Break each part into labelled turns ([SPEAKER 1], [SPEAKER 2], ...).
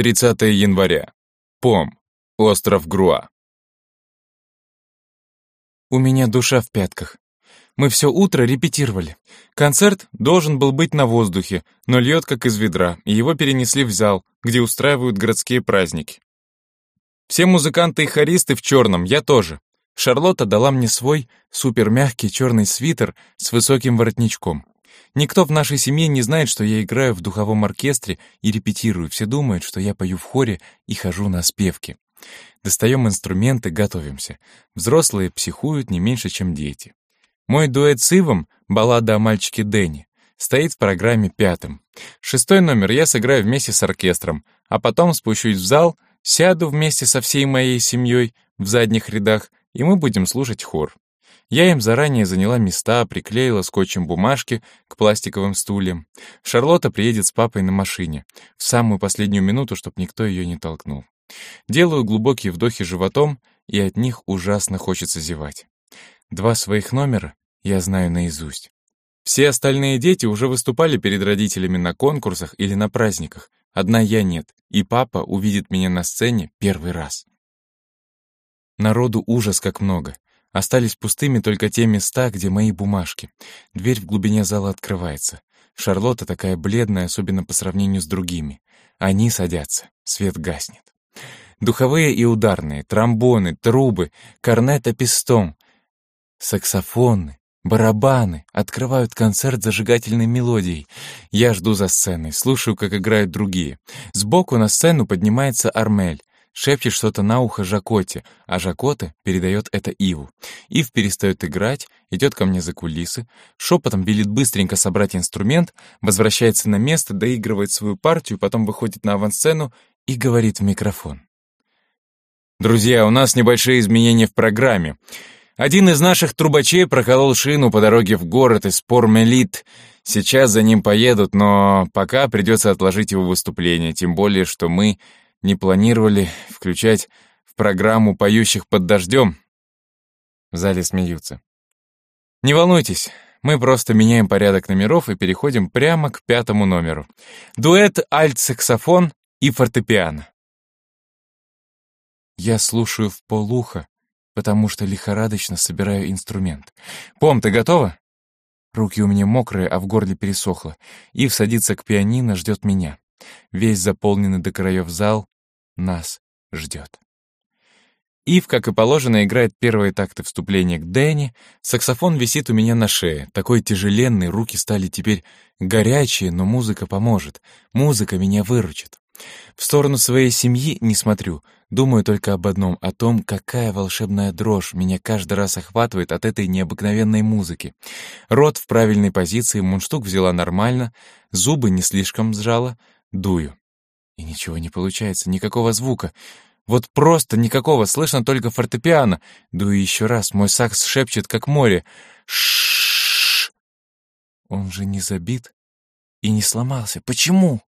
[SPEAKER 1] 30 января. Пом. Остров Груа.
[SPEAKER 2] У меня душа в пятках. Мы все утро репетировали. Концерт должен был быть на воздухе, но льет как из ведра, и его перенесли в зал, где устраивают городские праздники. Все музыканты и хористы в черном, я тоже. Шарлотта дала мне свой супермягкий черный свитер с высоким воротничком. Никто в нашей семье не знает, что я играю в духовом оркестре и репетирую. Все думают, что я пою в хоре и хожу на спевки. Достаем инструменты, готовимся. Взрослые психуют не меньше, чем дети. Мой дуэт с Ивом, баллада о мальчике Дэнни, стоит в программе пятым. Шестой номер я сыграю вместе с оркестром, а потом спущусь в зал, сяду вместе со всей моей семьей в задних рядах, и мы будем слушать хор. Я им заранее заняла места, приклеила скотчем бумажки к пластиковым стульям. Шарлотта приедет с папой на машине, в самую последнюю минуту, чтобы никто ее не толкнул. Делаю глубокие вдохи животом, и от них ужасно хочется зевать. Два своих номера я знаю наизусть. Все остальные дети уже выступали перед родителями на конкурсах или на праздниках. Одна я нет, и папа увидит меня на сцене первый раз. Народу ужас как много. Остались пустыми только те места, где мои бумажки. Дверь в глубине зала открывается. Шарлотта такая бледная, особенно по сравнению с другими. Они садятся, свет гаснет. Духовые и ударные, тромбоны, трубы, корнета-пистон, саксофоны, барабаны открывают концерт зажигательной мелодией. Я жду за сценой, слушаю, как играют другие. Сбоку на сцену поднимается Армель шепчет что-то на ухо Жакоте, а Жакоте передает это Иву. Ив перестает играть, идет ко мне за кулисы, шепотом велит быстренько собрать инструмент, возвращается на место, доигрывает свою партию, потом выходит на авансцену и говорит в микрофон. «Друзья, у нас небольшие изменения в программе. Один из наших трубачей проколол шину по дороге в город из Пормелит. Сейчас за ним поедут, но пока придется отложить его выступление, тем более, что мы не планировали включать в программу поющих под дождем. В зале смеются. Не волнуйтесь, мы просто меняем порядок номеров и переходим прямо к пятому номеру. Дуэт альт-саксофон и фортепиано. Я слушаю в полуха, потому что лихорадочно собираю инструмент. «Пом, ты готова?» Руки у меня мокрые, а в горле пересохло. Ив садится к пианино, ждет меня. Весь заполненный до краев зал нас ждет. Ив, как и положено, играет первые такты вступления к Дэнни. Саксофон висит у меня на шее. Такой тяжеленный, руки стали теперь горячие, но музыка поможет. Музыка меня выручит. В сторону своей семьи не смотрю. Думаю только об одном, о том, какая волшебная дрожь меня каждый раз охватывает от этой необыкновенной музыки. Рот в правильной позиции, мундштук взяла нормально, зубы не слишком сжала, дую. И ничего не получается, никакого звука. Вот просто никакого, слышно только фортепиано. Дую еще раз, мой сакс шепчет, как море. Шш. Он же не забит и не сломался. Почему?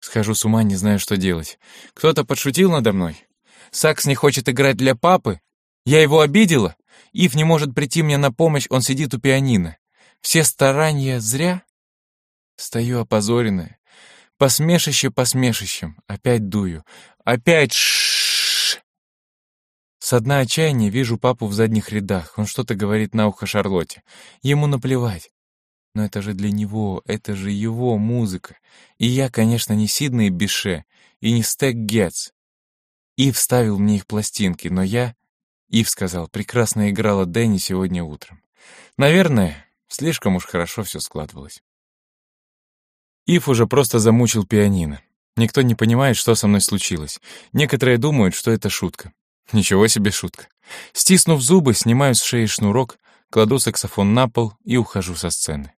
[SPEAKER 2] Схожу с ума, не знаю, что делать. Кто-то подшутил надо мной. Сакс не хочет играть для папы. Я его обидела. Ив не может прийти мне на помощь, он сидит у пианино. Все старания зря? Стою опозоренная. Посмешище посмешищем. Опять дую. Опять шш. Со дна отчаяния вижу папу в задних рядах. Он что-то говорит на ухо Шарлотте. Ему наплевать. Но это же для него, это же его музыка. И я, конечно, не Сиднey Бише и не Стэк Гетц. Ив вставил мне их пластинки, но я... Ив сказал, прекрасно играла Дэнни сегодня утром. Наверное, слишком уж хорошо все складывалось. Ив уже просто замучил пианино. Никто не понимает, что со мной случилось. Некоторые думают, что это шутка. Ничего себе шутка. Стиснув зубы, снимаю с шеи шнурок, кладу саксофон на пол и ухожу со сцены.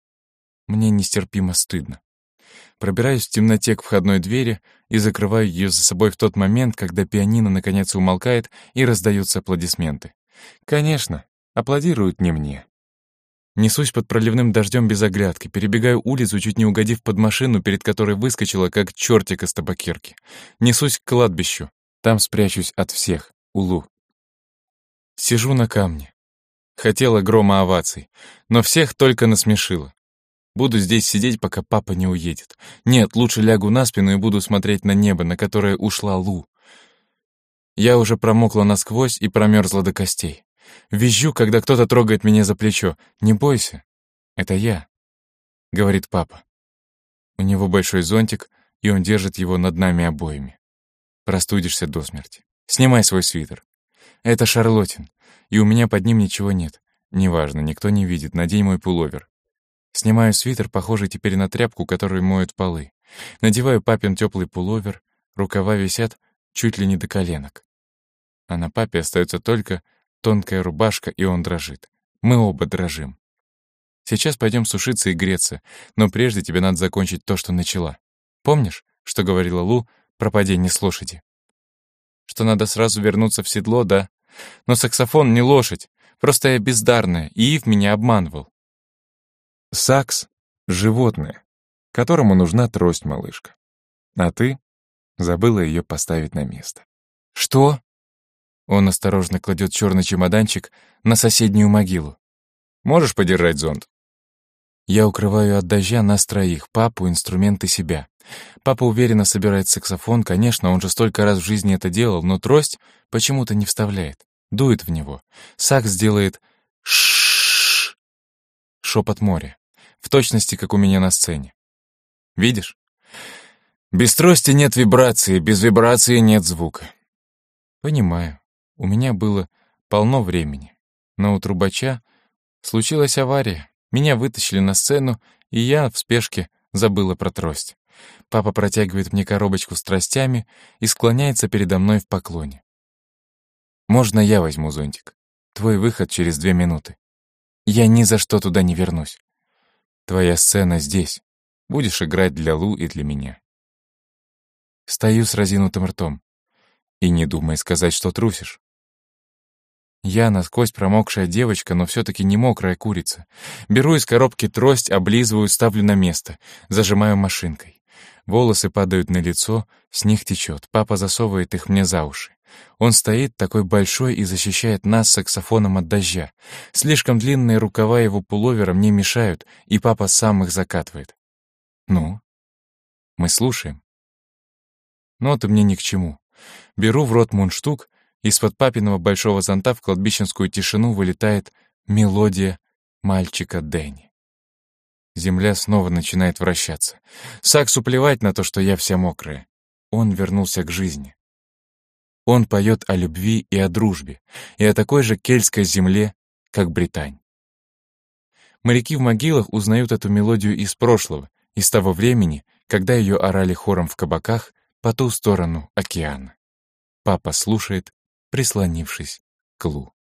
[SPEAKER 2] Мне нестерпимо стыдно. Пробираюсь в темноте к входной двери и закрываю ее за собой в тот момент, когда пианино наконец умолкает и раздаются аплодисменты. Конечно, аплодируют не мне. Несусь под проливным дождем без оглядки, перебегаю улицу, чуть не угодив под машину, перед которой выскочила, как чертик из табакерки. Несусь к кладбищу. Там спрячусь от всех. Улу. Сижу на камне. Хотела грома оваций, но всех только насмешила. Буду здесь сидеть, пока папа не уедет. Нет, лучше лягу на спину и буду смотреть на небо, на которое ушла Лу. Я уже промокла насквозь и промерзла до костей. Визжу, когда кто-то трогает меня за плечо. «Не бойся, это я», — говорит папа. У него большой зонтик, и он держит его над нами обоими. Простудишься до смерти. Снимай свой свитер. Это Шарлотин, и у меня под ним ничего нет. Неважно, никто не видит, надень мой пуловер. Снимаю свитер, похожий теперь на тряпку, которой моют полы. Надеваю папин теплый пуловер, рукава висят чуть ли не до коленок. А на папе остается только тонкая рубашка, и он дрожит. Мы оба дрожим. Сейчас пойдем сушиться и греться, но прежде тебе надо закончить то, что начала. Помнишь, что говорила Лу про падение с лошади? Что надо сразу вернуться в седло, да? Но саксофон не лошадь, просто я бездарная, и Ив меня обманывал.
[SPEAKER 1] Сакс — животное, которому нужна трость, малышка. А ты забыла ее поставить на место.
[SPEAKER 2] Что? Он осторожно кладет черный чемоданчик на соседнюю могилу. Можешь подержать зонт? Я укрываю от дождя нас троих, папу, инструменты себя. Папа уверенно собирает саксофон, конечно, он же столько раз в жизни это делал, но трость почему-то не вставляет, дует в него. Сакс делает ш шепот моря, в точности, как у меня на сцене. Видишь? Без трости нет вибрации, без вибрации нет звука. Понимаю, у меня было полно времени, но у трубача случилась авария. Меня вытащили на сцену, и я в спешке забыла про трость. Папа протягивает мне коробочку с тростями и склоняется передо мной в поклоне. «Можно я возьму зонтик? Твой выход через две минуты. Я ни за что туда не вернусь. Твоя сцена здесь. Будешь играть для Лу и для меня». Стою с разинутым ртом. И не думай сказать, что трусишь. Я насквозь промокшая девочка, но все-таки не мокрая курица. Беру из коробки трость, облизываю, ставлю на место, зажимаю машинкой. Волосы падают на лицо, с них течет. Папа засовывает их мне за уши. Он стоит такой большой и защищает нас саксофоном от дождя. Слишком длинные рукава его пуловера мне мешают, и папа сам их закатывает. Ну? Мы слушаем. Ноты мне ни к чему. Беру в рот мундштук из-под папиного большого зонта в кладбищенскую тишину вылетает мелодия мальчика Дэнни. Земля снова начинает вращаться. Саксу плевать на то, что я вся мокрая. Он вернулся к жизни. Он поет о любви и о дружбе, и о такой же кельтской земле, как Британь. Моряки в могилах узнают эту мелодию из прошлого, из того времени, когда ее орали хором в кабаках по ту сторону океана. Папа слушает прислонившись к Лу.